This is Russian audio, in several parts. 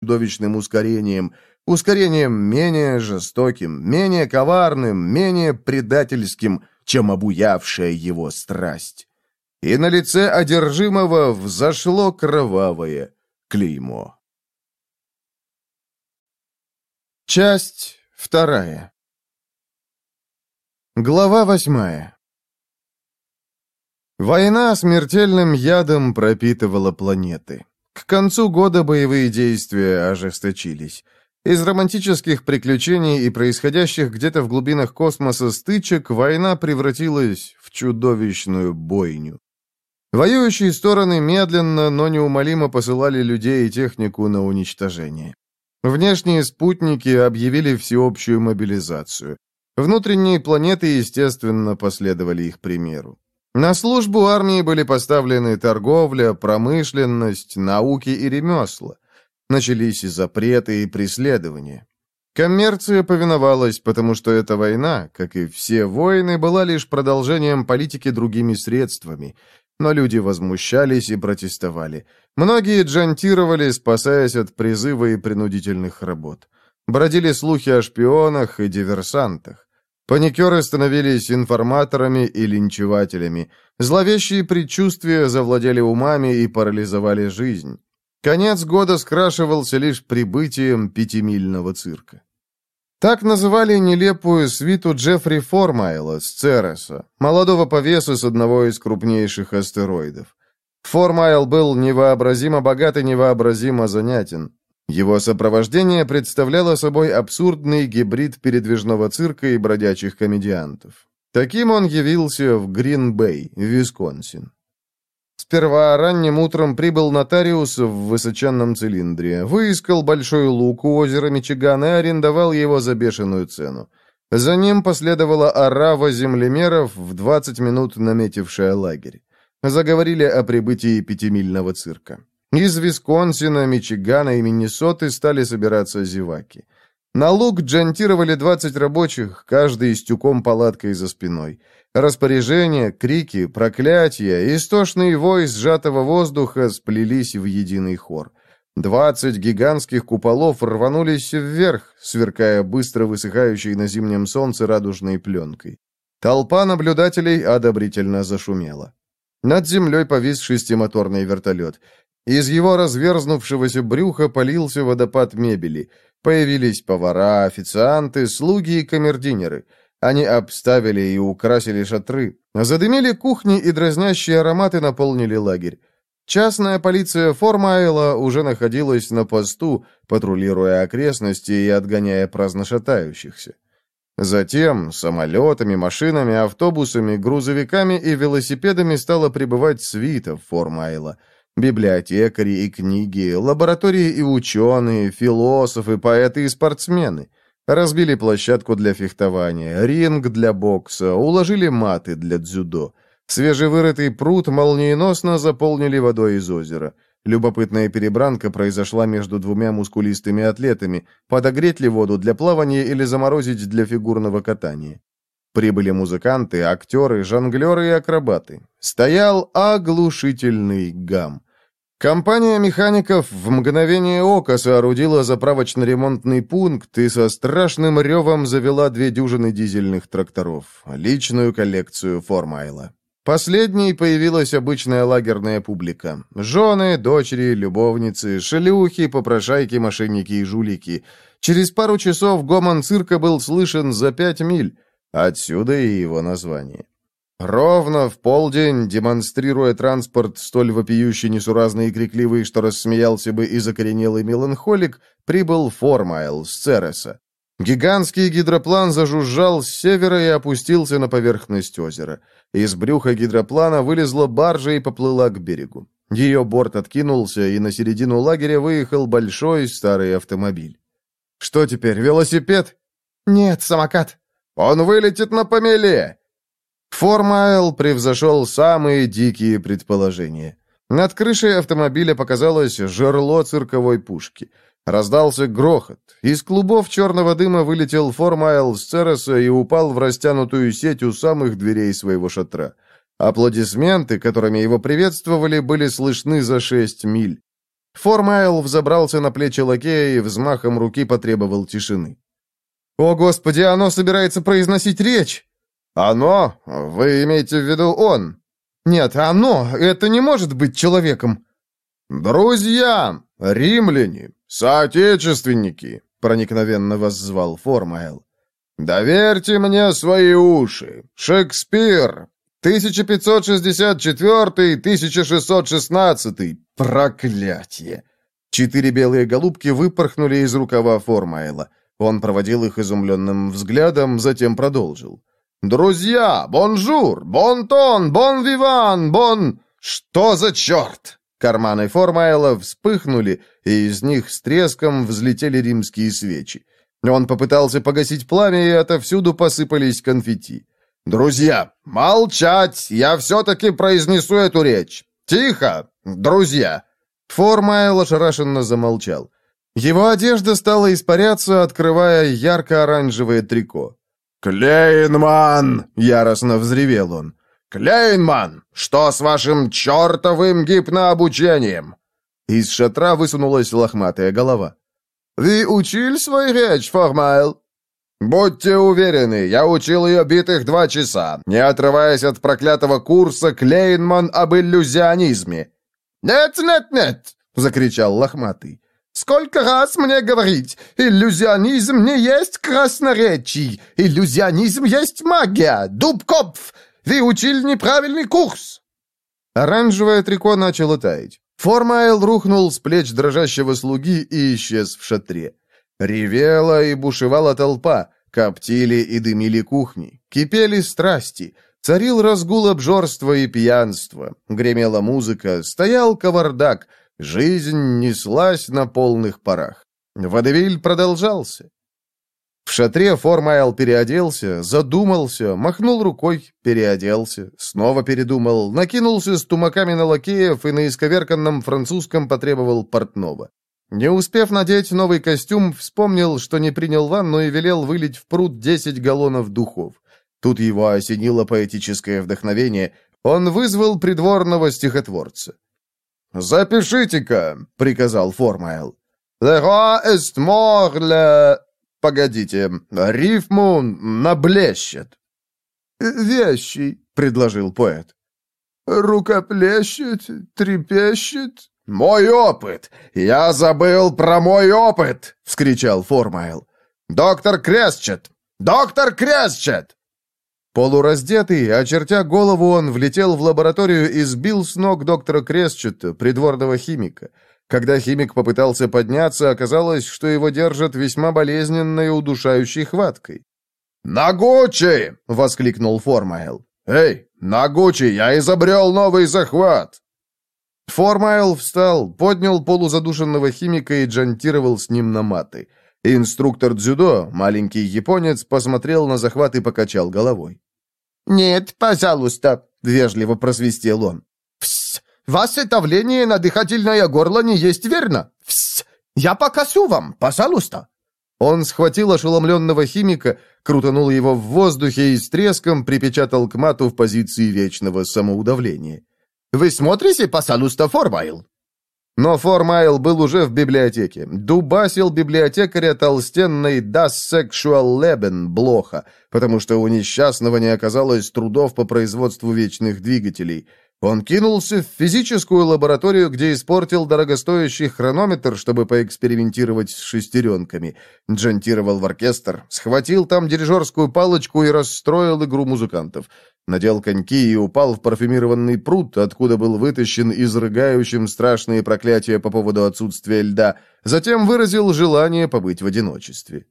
чудовищным ускорением, ускорением менее жестоким, менее коварным, менее предательским, чем обуявшая его страсть. И на лице одержимого взошло кровавое клеймо. Часть вторая. Глава восьмая. Война смертельным ядом пропитывала планеты. К концу года боевые действия ожесточились. Из романтических приключений и происходящих где-то в глубинах космоса стычек война превратилась в чудовищную бойню. Воюющие стороны медленно, но неумолимо посылали людей и технику на уничтожение. Внешние спутники объявили всеобщую мобилизацию. Внутренние планеты, естественно, последовали их примеру. На службу армии были поставлены торговля, промышленность, науки и ремесла. Начались и запреты, и преследования. Коммерция повиновалась, потому что эта война, как и все войны, была лишь продолжением политики другими средствами. Но люди возмущались и протестовали. Многие джантировали, спасаясь от призыва и принудительных работ. Бродили слухи о шпионах и диверсантах. Паникеры становились информаторами и линчевателями. Зловещие предчувствия завладели умами и парализовали жизнь. Конец года скрашивался лишь прибытием пятимильного цирка. Так называли нелепую свиту Джеффри Формайла с Цереса, молодого повеса с одного из крупнейших астероидов. Формайл был невообразимо богат и невообразимо занятен. Его сопровождение представляло собой абсурдный гибрид передвижного цирка и бродячих комедиантов. Таким он явился в Грин-Бэй, Висконсин. Сперва ранним утром прибыл нотариус в высоченном цилиндре, выискал большой лук у озера Мичиган и арендовал его за бешеную цену. За ним последовала орава землемеров, в 20 минут наметившая лагерь. Заговорили о прибытии пятимильного цирка. Из Висконсина, Мичигана и Миннесоты стали собираться зеваки. На луг джантировали 20 рабочих, каждый с тюком палаткой за спиной. Распоряжения, крики, проклятия, истошный вой сжатого воздуха сплелись в единый хор. Двадцать гигантских куполов рванулись вверх, сверкая быстро высыхающей на зимнем солнце радужной пленкой. Толпа наблюдателей одобрительно зашумела. Над землей повис шестимоторный вертолет. Из его разверзнувшегося брюха полился водопад мебели. Появились повара, официанты, слуги и камердинеры. Они обставили и украсили шатры. Задымили кухни и дразнящие ароматы наполнили лагерь. Частная полиция Формайла уже находилась на посту, патрулируя окрестности и отгоняя праздно шатающихся. Затем самолетами, машинами, автобусами, грузовиками и велосипедами стала прибывать свита Формайла – Библиотекари и книги, лаборатории и ученые, философы, поэты и спортсмены. Разбили площадку для фехтования, ринг для бокса, уложили маты для дзюдо. Свежевырытый пруд молниеносно заполнили водой из озера. Любопытная перебранка произошла между двумя мускулистыми атлетами, подогреть ли воду для плавания или заморозить для фигурного катания. Прибыли музыканты, актеры, жонглеры и акробаты. Стоял оглушительный гам. Компания механиков в мгновение ока соорудила заправочно-ремонтный пункт и со страшным ревом завела две дюжины дизельных тракторов, личную коллекцию Формайла. Последней появилась обычная лагерная публика. Жены, дочери, любовницы, шелюхи, попрошайки, мошенники и жулики. Через пару часов гомон цирка был слышен за пять миль. Отсюда и его название. Ровно в полдень, демонстрируя транспорт столь вопиющий, несуразный и крикливый, что рассмеялся бы и закоренелый меланхолик, прибыл Формайл с Цереса. Гигантский гидроплан зажужжал с севера и опустился на поверхность озера. Из брюха гидроплана вылезла баржа и поплыла к берегу. Ее борт откинулся, и на середину лагеря выехал большой старый автомобиль. «Что теперь, велосипед?» «Нет, самокат». «Он вылетит на помеле!» Формайл превзошел самые дикие предположения. Над крышей автомобиля показалось жерло цирковой пушки. Раздался грохот. Из клубов черного дыма вылетел Формайл с Цереса и упал в растянутую сеть у самых дверей своего шатра. Аплодисменты, которыми его приветствовали, были слышны за шесть миль. Формайл взобрался на плечи лакея и взмахом руки потребовал тишины. «О, Господи, оно собирается произносить речь!» «Оно? Вы имеете в виду он?» «Нет, оно! Это не может быть человеком!» «Друзья! Римляне! Соотечественники!» — проникновенно воззвал Формайл. «Доверьте мне свои уши! Шекспир! 1564-1616! Проклятие!» Четыре белые голубки выпорхнули из рукава Формайла. Он проводил их изумленным взглядом, затем продолжил. «Друзья! Bonjour! Bon ton! Bon vivant! Bon...» «Что за черт?» Карманы Формайла вспыхнули, и из них с треском взлетели римские свечи. Он попытался погасить пламя, и отовсюду посыпались конфетти. «Друзья, молчать! Я все-таки произнесу эту речь! Тихо! Друзья!» Формайл ошарашенно замолчал. Его одежда стала испаряться, открывая ярко-оранжевое трико. «Клейнман!» — яростно взревел он. «Клейнман, что с вашим чертовым гипнообучением?» Из шатра высунулась лохматая голова. «Вы учили свою речь, Формайл?» «Будьте уверены, я учил ее битых два часа, не отрываясь от проклятого курса Клейнман об иллюзионизме». «Нет, нет, нет!» — закричал лохматый. «Сколько раз мне говорить, иллюзионизм не есть красноречий, иллюзионизм есть магия, дубкопф, вы учили неправильный курс!» Оранжевое трико начало таять. Формайл рухнул с плеч дрожащего слуги и исчез в шатре. Ревела и бушевала толпа, коптили и дымили кухни, кипели страсти, царил разгул обжорства и пьянства, гремела музыка, стоял кавардак, жизнь неслась на полных парах. Водевиль продолжался. В шатре Формайл переоделся, задумался, махнул рукой, переоделся, снова передумал, накинулся с тумаками на лакеев и на исковерканном французском потребовал портного. Не успев надеть новый костюм, вспомнил, что не принял ванну и велел вылить в пруд 10 галлонов духов. Тут его осенило поэтическое вдохновение. Он вызвал придворного стихотворца. «Запишите-ка», — приказал Формайл. «Le roi est mort, le...» «Погодите, рифму наблещет». «Вещий», — предложил поэт. «Рукоплещет, трепещет». «Мой опыт! Я забыл про мой опыт!» — вскричал Формайл. «Доктор Кресчет! Доктор Кресчет!» Полураздетый, очертя голову, он влетел в лабораторию и сбил с ног доктора Кресчета, придворного химика. Когда химик попытался подняться, оказалось, что его держат весьма болезненной и удушающей хваткой. «Нагучи!» — воскликнул Формайл. «Эй, Нагучи, я изобрел новый захват!» Формайл встал, поднял полузадушенного химика и джантировал с ним на маты. Инструктор дзюдо, маленький японец, посмотрел на захват и покачал головой. «Нет, пожалуйста», — вежливо просвистел он. «Псс! Ваше давление на дыхательное горло не есть верно? Псс! Я покажу вам, пожалуйста!» Он схватил ошеломленного химика, крутанул его в воздухе и с треском припечатал к мату в позиции вечного самоудавления. «Вы смотрите, пожалуйста, Формайл?» Но Формайл был уже в библиотеке. Дубасил библиотекаря толстенной «Das Sexual Leben» Блоха, потому что у несчастного не оказалось трудов по производству вечных двигателей. Он кинулся в физическую лабораторию, где испортил дорогостоящий хронометр, чтобы поэкспериментировать с шестеренками. Джантировал в оркестр, схватил там дирижерскую палочку и расстроил игру музыкантов. Надел коньки и упал в парфюмированный пруд, откуда был вытащен изрыгающим страшные проклятия по поводу отсутствия льда. Затем выразил желание побыть в одиночестве.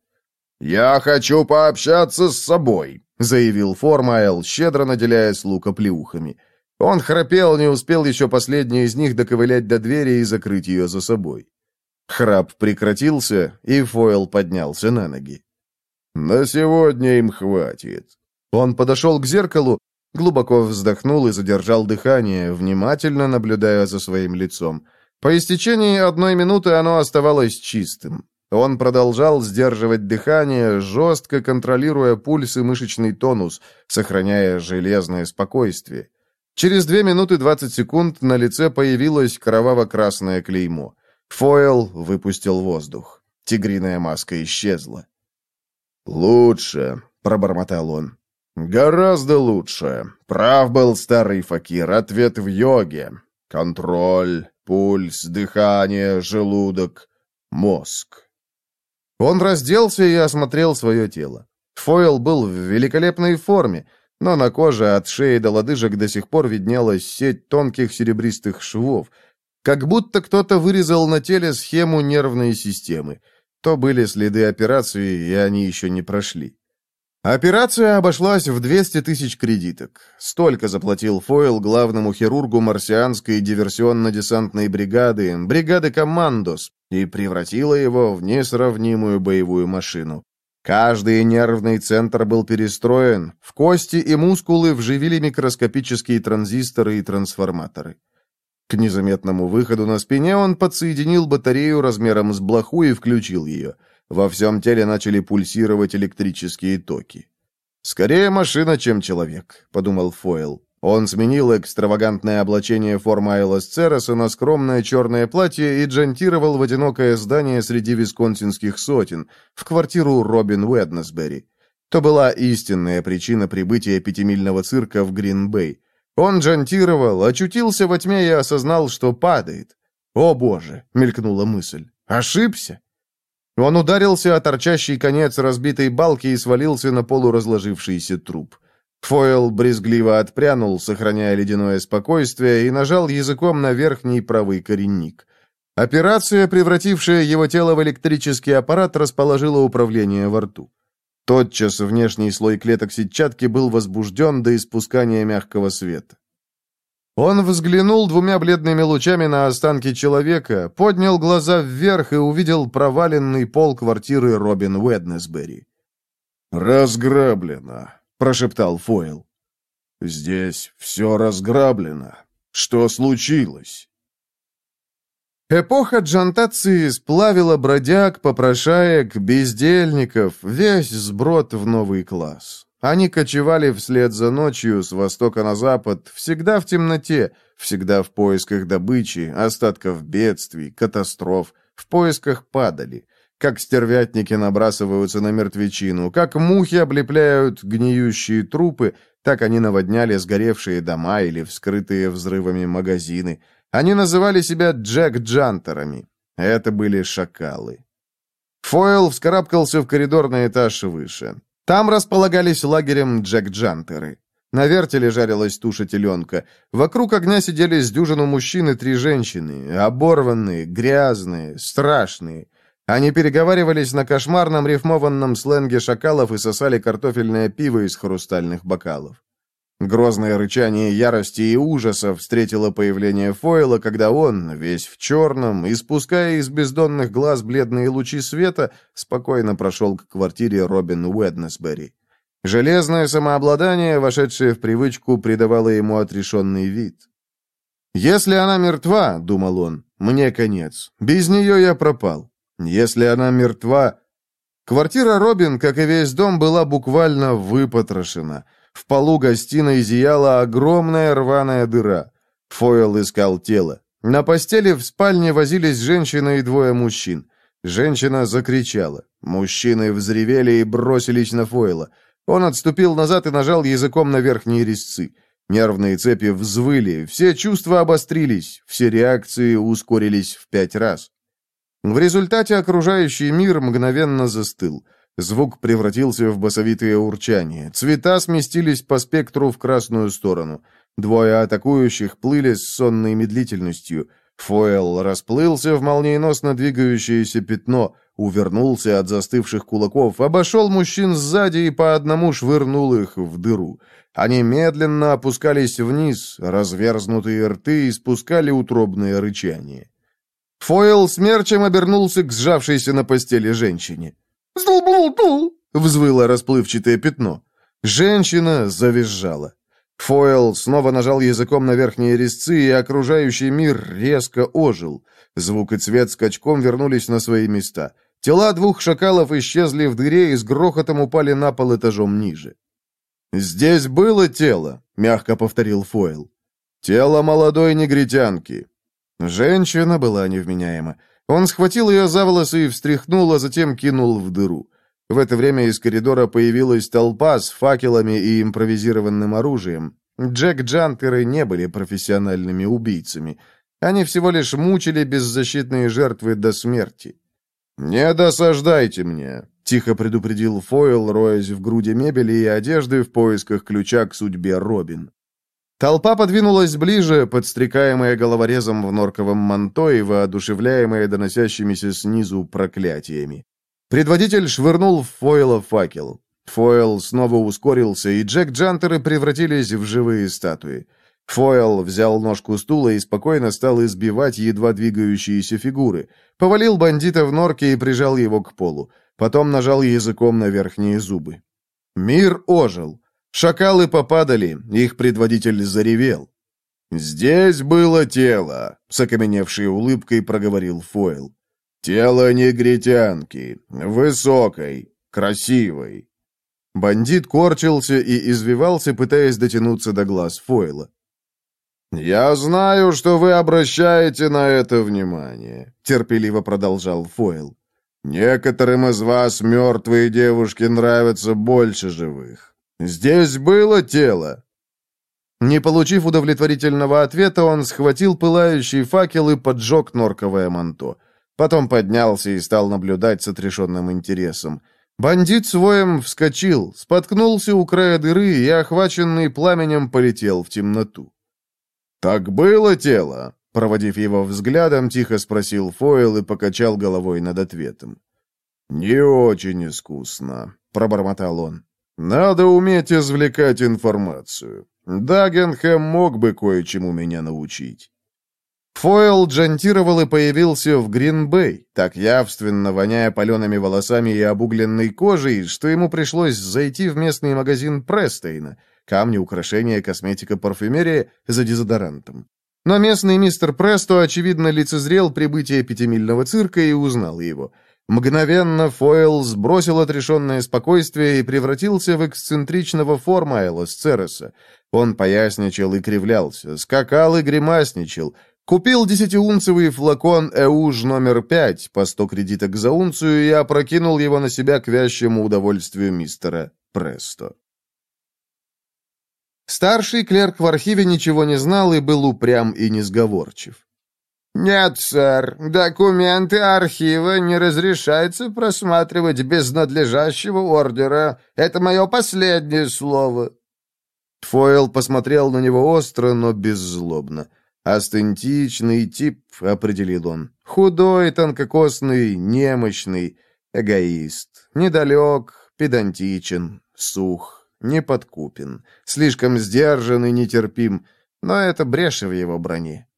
«Я хочу пообщаться с собой», — заявил Формайл, щедро наделяя слука плюхами. Он храпел, не успел еще последний из них доковылять до двери и закрыть ее за собой. Храп прекратился, и Фойл поднялся на ноги. «На сегодня им хватит». Он подошел к зеркалу, глубоко вздохнул и задержал дыхание, внимательно наблюдая за своим лицом. По истечении одной минуты оно оставалось чистым. Он продолжал сдерживать дыхание, жестко контролируя пульс и мышечный тонус, сохраняя железное спокойствие. Через две минуты двадцать секунд на лице появилось кроваво-красное клеймо. Фойл выпустил воздух. Тигриная маска исчезла. «Лучше», — пробормотал он. «Гораздо лучше. Прав был старый факир. Ответ в йоге. Контроль, пульс, дыхание, желудок, мозг». Он разделся и осмотрел свое тело. Фойл был в великолепной форме, но на коже от шеи до лодыжек до сих пор виднелась сеть тонких серебристых швов, как будто кто-то вырезал на теле схему нервной системы. То были следы операции, и они еще не прошли. Операция обошлась в 200 тысяч кредиток. Столько заплатил Фойл главному хирургу марсианской диверсионно-десантной бригады, бригады «Командос», и превратила его в несравнимую боевую машину. Каждый нервный центр был перестроен, в кости и мускулы вживили микроскопические транзисторы и трансформаторы. К незаметному выходу на спине он подсоединил батарею размером с блоху и включил ее. Во всем теле начали пульсировать электрические токи. «Скорее машина, чем человек», — подумал Фойл. Он сменил экстравагантное облачение формы Айлас Цереса на скромное черное платье и джентировал в одинокое здание среди висконсинских сотен, в квартиру Робин Уэднесбери. То была истинная причина прибытия пятимильного цирка в Грин-Бэй. Он джантировал, очутился во тьме и осознал, что падает. «О, Боже!» — мелькнула мысль. «Ошибся!» Он ударился о торчащий конец разбитой балки и свалился на полуразложившийся труп. Фойл брезгливо отпрянул, сохраняя ледяное спокойствие, и нажал языком на верхний правый коренник. Операция, превратившая его тело в электрический аппарат, расположила управление во рту. Тотчас внешний слой клеток сетчатки был возбужден до испускания мягкого света. Он взглянул двумя бледными лучами на останки человека, поднял глаза вверх и увидел проваленный пол квартиры Робин Уэднесбери. «Разграблено», — прошептал Фойл. «Здесь все разграблено. Что случилось?» Эпоха джантации сплавила бродяг, попрошаек, бездельников, весь сброд в новый класс. Они кочевали вслед за ночью с востока на запад, всегда в темноте, всегда в поисках добычи, остатков бедствий, катастроф, в поисках падали. Как стервятники набрасываются на мертвечину, как мухи облепляют гниющие трупы, так они наводняли сгоревшие дома или вскрытые взрывами магазины – они называли себя Джек-Джантерами. Это были шакалы. Фойл вскарабкался в коридор на этаж выше. Там располагались лагерем Джек-Джантеры. На вертеле жарилась туша теленка. Вокруг огня сидели с дюжину мужчин и три женщины, оборванные, грязные, страшные. Они переговаривались на кошмарном рифмованном сленге шакалов и сосали картофельное пиво из хрустальных бокалов. Грозное рычание ярости и ужаса встретило появление Фойла, когда он, весь в черном, испуская из бездонных глаз бледные лучи света, спокойно прошел к квартире Робин Уэднесбери. Железное самообладание, вошедшее в привычку, придавало ему отрешенный вид. «Если она мертва, — думал он, — мне конец. Без нее я пропал. Если она мертва...» Квартира Робин, как и весь дом, была буквально выпотрошена — в полу гостиной зияла огромная рваная дыра. Фойл искал тело. На постели в спальне возились женщина и двое мужчин. Женщина закричала. Мужчины взревели и бросились на Фойла. Он отступил назад и нажал языком на верхние резцы. Нервные цепи взвыли, все чувства обострились, все реакции ускорились в пять раз. В результате окружающий мир мгновенно застыл. Звук превратился в басовитое урчание. Цвета сместились по спектру в красную сторону. Двое атакующих плыли с сонной медлительностью. Фойл расплылся в молниеносно двигающееся пятно, увернулся от застывших кулаков, обошел мужчин сзади и по одному швырнул их в дыру. Они медленно опускались вниз, разверзнутые рты испускали утробное рычание. Фойл смерчем обернулся к сжавшейся на постели женщине. «Злбултул!» — взвыло расплывчатое пятно. Женщина завизжала. Фойл снова нажал языком на верхние резцы, и окружающий мир резко ожил. Звук и цвет скачком вернулись на свои места. Тела двух шакалов исчезли в дыре и с грохотом упали на пол этажом ниже. «Здесь было тело», — мягко повторил Фойл. «Тело молодой негритянки». Женщина была невменяема. Он схватил ее за волосы и встряхнул, а затем кинул в дыру. В это время из коридора появилась толпа с факелами и импровизированным оружием. Джек-джантеры не были профессиональными убийцами. Они всего лишь мучили беззащитные жертвы до смерти. «Не досаждайте мне», — тихо предупредил Фойл, роясь в груди мебели и одежды в поисках ключа к судьбе Робин. Толпа подвинулась ближе, подстрекаемая головорезом в норковом манто и воодушевляемая доносящимися снизу проклятиями. Предводитель швырнул в Фойла факел. Фойл снова ускорился, и Джек-джантеры превратились в живые статуи. Фойл взял ножку стула и спокойно стал избивать едва двигающиеся фигуры. Повалил бандита в норке и прижал его к полу. Потом нажал языком на верхние зубы. Мир ожил. Шакалы попадали, их предводитель заревел. «Здесь было тело», — с окаменевшей улыбкой проговорил Фойл. Тело негритянки, высокой, красивой. Бандит корчился и извивался, пытаясь дотянуться до глаз Фойла. «Я знаю, что вы обращаете на это внимание», — терпеливо продолжал Фойл. «Некоторым из вас мертвые девушки нравятся больше живых. Здесь было тело». Не получив удовлетворительного ответа, он схватил пылающий факел и поджег норковое манто. Потом поднялся и стал наблюдать с отрешенным интересом. Бандит своем вскочил, споткнулся у края дыры и, охваченный пламенем, полетел в темноту. «Так было тело?» Проводив его взглядом, тихо спросил Фойл и покачал головой над ответом. «Не очень искусно», — пробормотал он. «Надо уметь извлекать информацию. Дагенхэм мог бы кое-чему меня научить». Фойл джантировал и появился в Грин-Бэй, так явственно воняя палеными волосами и обугленной кожей, что ему пришлось зайти в местный магазин Престейна, камни, украшения, косметика, парфюмерия за дезодорантом. Но местный мистер Престо, очевидно, лицезрел прибытие пятимильного цирка и узнал его. Мгновенно Фойл сбросил отрешенное спокойствие и превратился в эксцентричного форма Элос Цереса. Он поясничал и кривлялся, скакал и гримасничал, Купил десятиунцевый флакон «Эуж» номер пять по сто кредиток за унцию и опрокинул его на себя к вящему удовольствию мистера Престо. Старший клерк в архиве ничего не знал и был упрям и несговорчив. «Нет, сэр, документы архива не разрешается просматривать без надлежащего ордера. Это мое последнее слово». Фойл посмотрел на него остро, но беззлобно. Астентичный тип, определил он. Худой, тонкокосный, немощный, эгоист. Недалек, педантичен, сух, неподкупен. Слишком сдержан и нетерпим, но это бреши в его броне.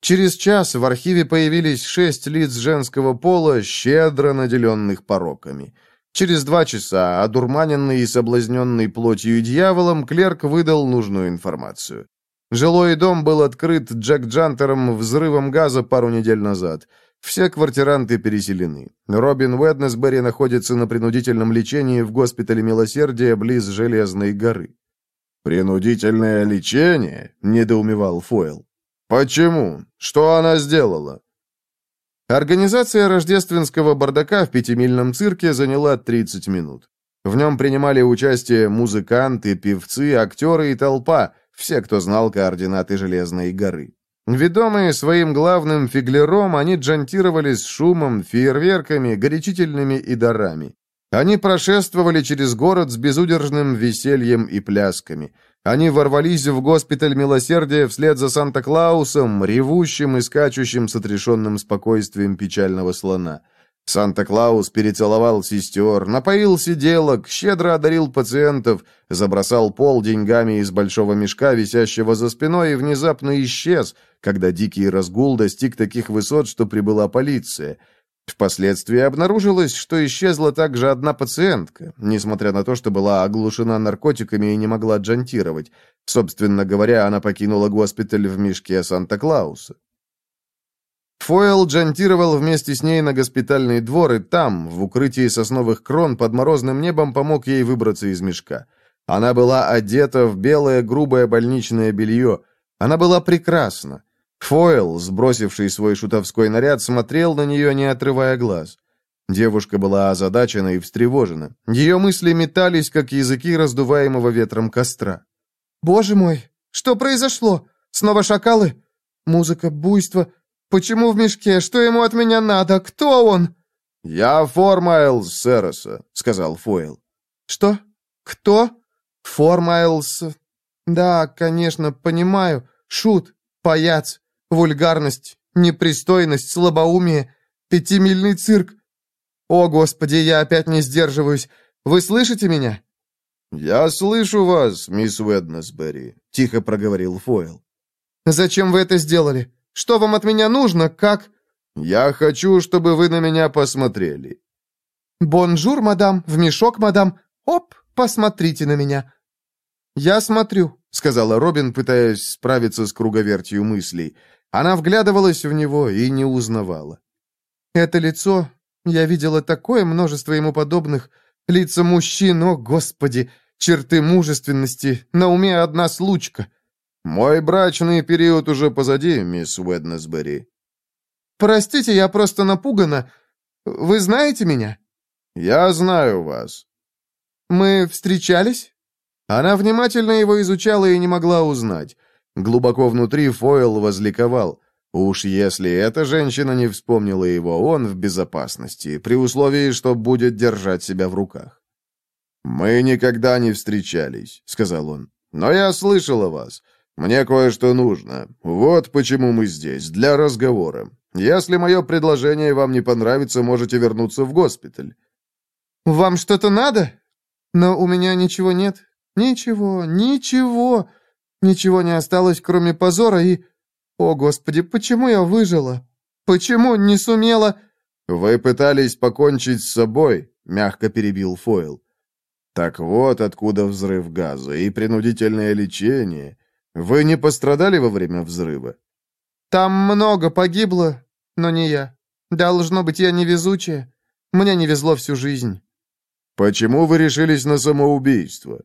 Через час в архиве появились шесть лиц женского пола, щедро наделенных пороками. Через два часа, одурманенный и соблазненный плотью и дьяволом, клерк выдал нужную информацию. Жилой дом был открыт Джек Джантером взрывом газа пару недель назад. Все квартиранты переселены. Робин Уэднесбери находится на принудительном лечении в госпитале Милосердия близ Железной горы. «Принудительное лечение?» — недоумевал Фойл. «Почему? Что она сделала?» Организация рождественского бардака в пятимильном цирке заняла 30 минут. В нем принимали участие музыканты, певцы, актеры и толпа, все, кто знал координаты Железной горы. Ведомые своим главным фиглером, они джантировали шумом, фейерверками, горячительными и дарами. Они прошествовали через город с безудержным весельем и плясками. Они ворвались в госпиталь милосердия вслед за Санта-Клаусом, ревущим и скачущим с отрешенным спокойствием печального слона. Санта-Клаус перецеловал сестер, напоил сиделок, щедро одарил пациентов, забросал пол деньгами из большого мешка, висящего за спиной, и внезапно исчез, когда дикий разгул достиг таких высот, что прибыла полиция. Впоследствии обнаружилось, что исчезла также одна пациентка, несмотря на то, что была оглушена наркотиками и не могла джантировать. Собственно говоря, она покинула госпиталь в мешке Санта-Клауса. Фойл джантировал вместе с ней на госпитальный двор, и там, в укрытии сосновых крон, под морозным небом помог ей выбраться из мешка. Она была одета в белое грубое больничное белье. Она была прекрасна. Фойл, сбросивший свой шутовской наряд, смотрел на нее, не отрывая глаз. Девушка была озадачена и встревожена. Ее мысли метались, как языки раздуваемого ветром костра. «Боже мой, что произошло? Снова шакалы? Музыка, буйство. Почему в мешке? Что ему от меня надо? Кто он?» «Я Формайлз Сероса», — сказал Фойл. «Что? Кто? Формайлз? Да, конечно, понимаю. Шут, паяц, вульгарность, непристойность, слабоумие, пятимильный цирк. О, Господи, я опять не сдерживаюсь. Вы слышите меня?» «Я слышу вас, мисс Уэднесбери», — тихо проговорил Фойл. «Зачем вы это сделали? Что вам от меня нужно? Как?» «Я хочу, чтобы вы на меня посмотрели». «Bonjour, madame, в мешок, мадам. Оп, посмотрите на меня». «Я смотрю», — сказала Робин, пытаясь справиться с круговертью мыслей. Она вглядывалась в него и не узнавала. «Это лицо... Я видела такое множество ему подобных. Лица мужчин, о, Господи! Черты мужественности. На уме одна случка». «Мой брачный период уже позади, мисс Уэднесбери». «Простите, я просто напугана. Вы знаете меня?» «Я знаю вас». «Мы встречались?» Она внимательно его изучала и не могла узнать. Глубоко внутри Фойл возликовал. Уж если эта женщина не вспомнила его, он в безопасности, при условии, что будет держать себя в руках. «Мы никогда не встречались», — сказал он. «Но я слышал о вас. Мне кое-что нужно. Вот почему мы здесь, для разговора. Если мое предложение вам не понравится, можете вернуться в госпиталь». «Вам что-то надо? Но у меня ничего нет. Ничего, ничего. Ничего не осталось, кроме позора и... О, Господи, почему я выжила? Почему не сумела...» «Вы пытались покончить с собой», — мягко перебил Фойл. «Так вот откуда взрыв газа и принудительное лечение. Вы не пострадали во время взрыва?» «Там много погибло, но не я. Должно быть, я невезучая. Мне не везло всю жизнь». «Почему вы решились на самоубийство?»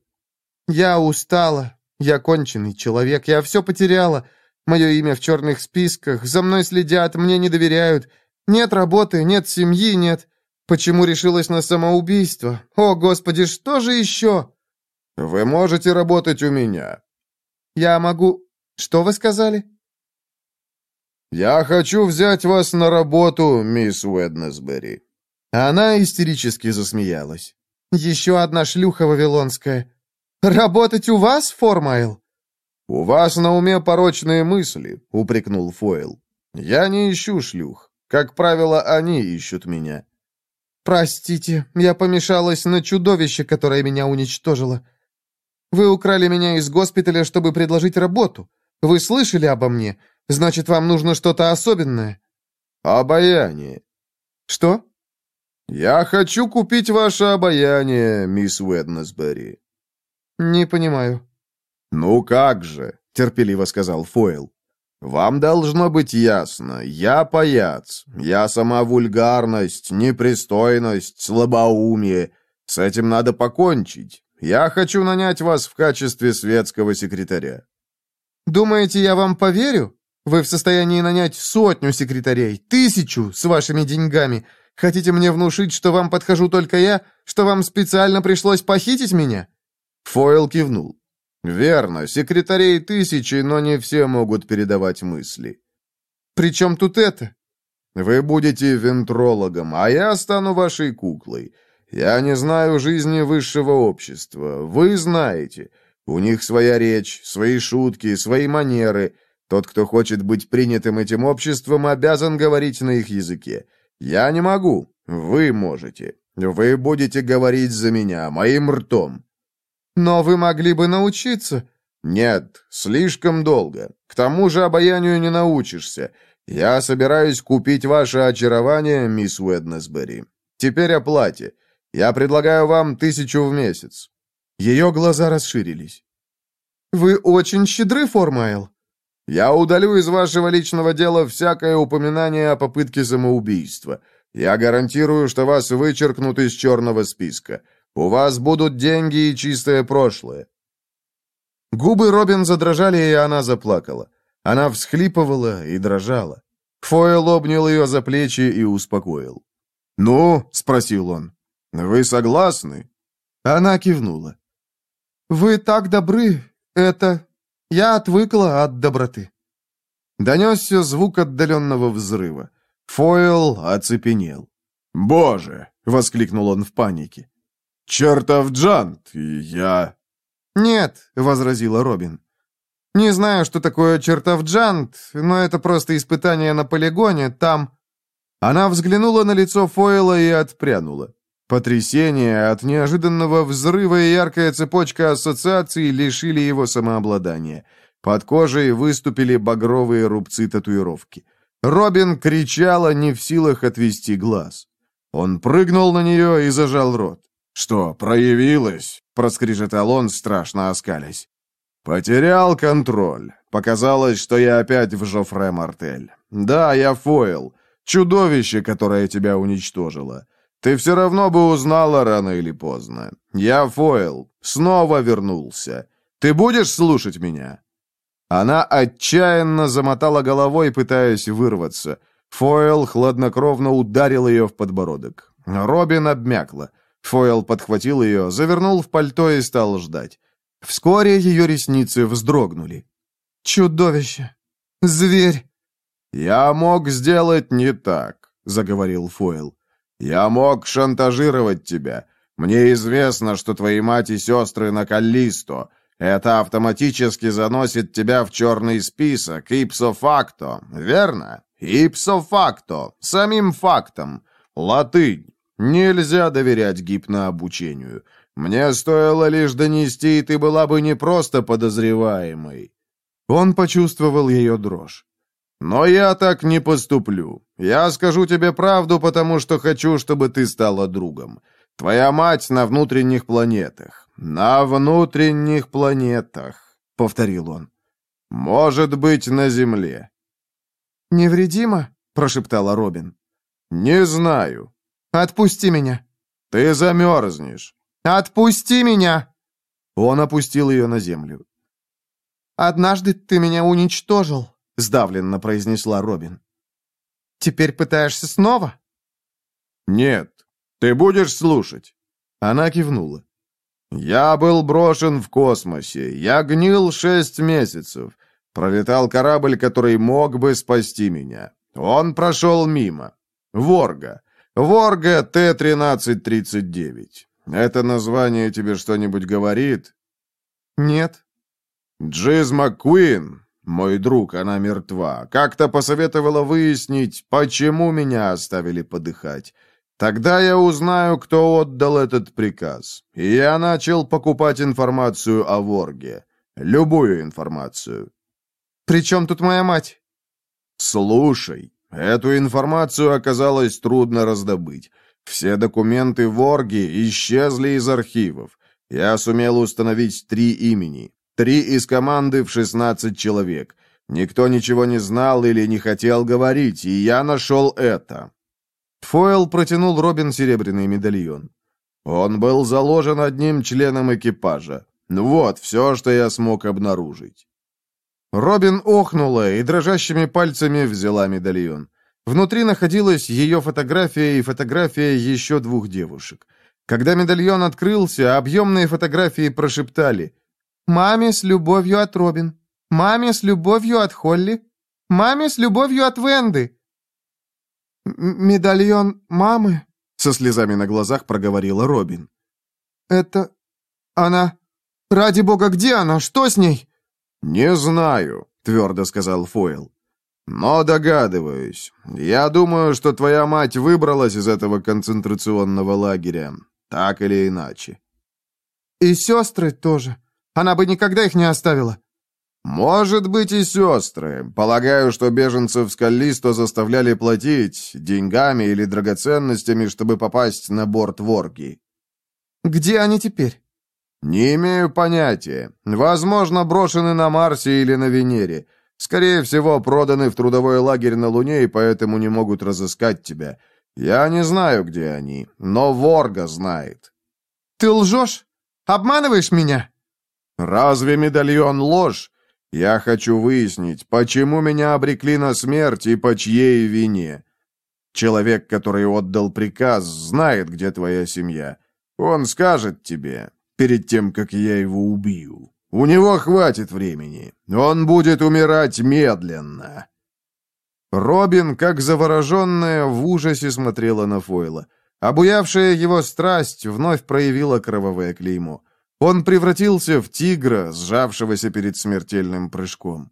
«Я устала. Я конченый человек. Я все потеряла. Мое имя в черных списках. За мной следят, мне не доверяют. Нет работы, нет семьи, нет... Почему решилась на самоубийство? О, Господи, что же еще?» «Вы можете работать у меня». «Я могу... Что вы сказали?» «Я хочу взять вас на работу, мисс Уэднесбери». Она истерически засмеялась. «Еще одна шлюха вавилонская. Работать у вас, Формайл?» «У вас на уме порочные мысли», — упрекнул Фойл. «Я не ищу шлюх. Как правило, они ищут меня». «Простите, я помешалась на чудовище, которое меня уничтожило. Вы украли меня из госпиталя, чтобы предложить работу. Вы слышали обо мне? Значит, вам нужно что-то особенное». «Обаяние». «Что?» «Я хочу купить ваше обаяние, мисс Уэднесбери». «Не понимаю». «Ну как же», — терпеливо сказал Фойл. «Вам должно быть ясно. Я паяц. Я сама вульгарность, непристойность, слабоумие. С этим надо покончить. Я хочу нанять вас в качестве светского секретаря». «Думаете, я вам поверю? Вы в состоянии нанять сотню секретарей, тысячу с вашими деньгами. Хотите мне внушить, что вам подхожу только я, что вам специально пришлось похитить меня?» Фойл кивнул. «Верно, секретарей тысячи, но не все могут передавать мысли». «При чем тут это?» «Вы будете вентрологом, а я стану вашей куклой. Я не знаю жизни высшего общества. Вы знаете. У них своя речь, свои шутки, свои манеры. Тот, кто хочет быть принятым этим обществом, обязан говорить на их языке. Я не могу. Вы можете. Вы будете говорить за меня, моим ртом. «Но вы могли бы научиться». «Нет, слишком долго. К тому же обаянию не научишься. Я собираюсь купить ваше очарование, мисс Уэднесбери. Теперь о плате. Я предлагаю вам тысячу в месяц». Ее глаза расширились. «Вы очень щедры, Формайл». «Я удалю из вашего личного дела всякое упоминание о попытке самоубийства. Я гарантирую, что вас вычеркнут из черного списка. У вас будут деньги и чистое прошлое». Губы Робин задрожали, и она заплакала. Она всхлипывала и дрожала. Фойл обнял ее за плечи и успокоил. «Ну?» — спросил он. «Вы согласны?» Она кивнула. «Вы так добры. Это... Я отвыкла от доброты». Донесся звук отдаленного взрыва. Фойл оцепенел. «Боже!» — воскликнул он в панике. «Чертов Джант! Я...» «Нет», — возразила Робин. «Не знаю, что такое чертов Джант, но это просто испытание на полигоне, там...» Она взглянула на лицо Фойла и отпрянула. Потрясение от неожиданного взрыва и яркая цепочка ассоциаций лишили его самообладания. Под кожей выступили багровые рубцы татуировки. Робин кричала, не в силах отвести глаз. Он прыгнул на нее и зажал рот. «Что, проявилось?» — проскрежетал он, страшно оскалясь. «Потерял контроль. Показалось, что я опять в Жофре Мартель. Да, я Фойл. Чудовище, которое тебя уничтожило. Ты все равно бы узнала рано или поздно. Я Фойл. Снова вернулся. Ты будешь слушать меня?» Она отчаянно замотала головой, пытаясь вырваться. Фойл хладнокровно ударил ее в подбородок. Робин обмякла. Фойл подхватил ее, завернул в пальто и стал ждать. Вскоре ее ресницы вздрогнули. «Чудовище! Зверь!» «Я мог сделать не так», — заговорил Фойл. «Я мог шантажировать тебя. Мне известно, что твои мать и сестры на Каллисто. Это автоматически заносит тебя в черный список, ипсо-факто, верно? Ипсо-факто, самим фактом. Латынь. Нельзя доверять гипнообучению. Мне стоило лишь донести, и ты была бы не просто подозреваемой». Он почувствовал ее дрожь. «Но я так не поступлю. Я скажу тебе правду, потому что хочу, чтобы ты стала другом. Твоя мать на внутренних планетах. На внутренних планетах», — повторил он. «Может быть, на Земле». «Невредимо?» — прошептала Робин. «Не знаю. «Отпусти меня!» «Ты замерзнешь!» «Отпусти меня!» Он опустил ее на землю. «Однажды ты меня уничтожил», — сдавленно произнесла Робин. «Теперь пытаешься снова?» «Нет. Ты будешь слушать?» Она кивнула. «Я был брошен в космосе. Я гнил шесть месяцев. Пролетал корабль, который мог бы спасти меня. Он прошел мимо. Ворга. Ворга Т-1339. Это название тебе что-нибудь говорит? Нет. Джиз МакКуин, мой друг, она мертва, как-то посоветовала выяснить, почему меня оставили подыхать. Тогда я узнаю, кто отдал этот приказ. И я начал покупать информацию о Ворге. Любую информацию. «При чем тут моя мать?» «Слушай, Эту информацию оказалось трудно раздобыть. Все документы Ворги исчезли из архивов. Я сумел установить три имени. Три из команды в 16 человек. Никто ничего не знал или не хотел говорить, и я нашел это. Фойл протянул Робин серебряный медальон. Он был заложен одним членом экипажа. Вот все, что я смог обнаружить. Робин охнула и дрожащими пальцами взяла медальон. Внутри находилась ее фотография и фотография еще двух девушек. Когда медальон открылся, объемные фотографии прошептали «Маме с любовью от Робин», «Маме с любовью от Холли», «Маме с любовью от Венды». «Медальон мамы?» — со слезами на глазах проговорила Робин. «Это... она... Ради бога, где она? Что с ней?» «Не знаю», — твердо сказал Фойл. «Но догадываюсь. Я думаю, что твоя мать выбралась из этого концентрационного лагеря, так или иначе». «И сестры тоже. Она бы никогда их не оставила». «Может быть, и сестры. Полагаю, что беженцев с Каллисто заставляли платить деньгами или драгоценностями, чтобы попасть на борт Ворги». «Где они теперь?» «Не имею понятия. Возможно, брошены на Марсе или на Венере. Скорее всего, проданы в трудовой лагерь на Луне и поэтому не могут разыскать тебя. Я не знаю, где они, но Ворга знает». «Ты лжешь? Обманываешь меня?» «Разве медальон ложь? Я хочу выяснить, почему меня обрекли на смерть и по чьей вине. Человек, который отдал приказ, знает, где твоя семья. Он скажет тебе, перед тем, как я его убью. У него хватит времени. Он будет умирать медленно». Робин, как завороженная, в ужасе смотрела на Фойла. Обуявшая его страсть вновь проявила кровавое клеймо. Он превратился в тигра, сжавшегося перед смертельным прыжком.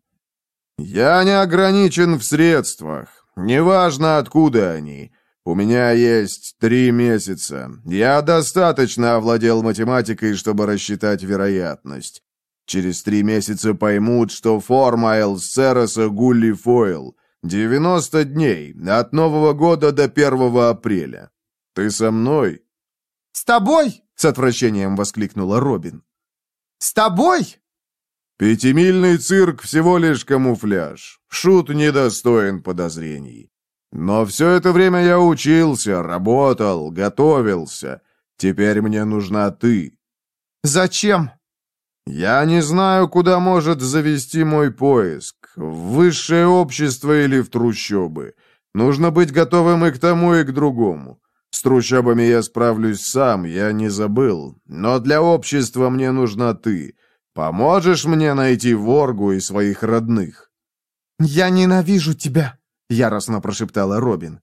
«Я не ограничен в средствах. Неважно, откуда они. У меня есть три месяца. Я достаточно овладел математикой, чтобы рассчитать вероятность. Через три месяца поймут, что форма Сероса Гулли Фойл. 90 дней, от Нового года до 1 апреля. Ты со мной?» «С тобой?» с отвращением воскликнула Робин. «С тобой?» «Пятимильный цирк всего лишь камуфляж. Шут недостоин подозрений. Но все это время я учился, работал, готовился. Теперь мне нужна ты». «Зачем?» «Я не знаю, куда может завести мой поиск. В высшее общество или в трущобы. Нужно быть готовым и к тому, и к другому. С трущобами я справлюсь сам, я не забыл. Но для общества мне нужна ты. Поможешь мне найти Воргу и своих родных?» «Я ненавижу тебя», — яростно прошептала Робин.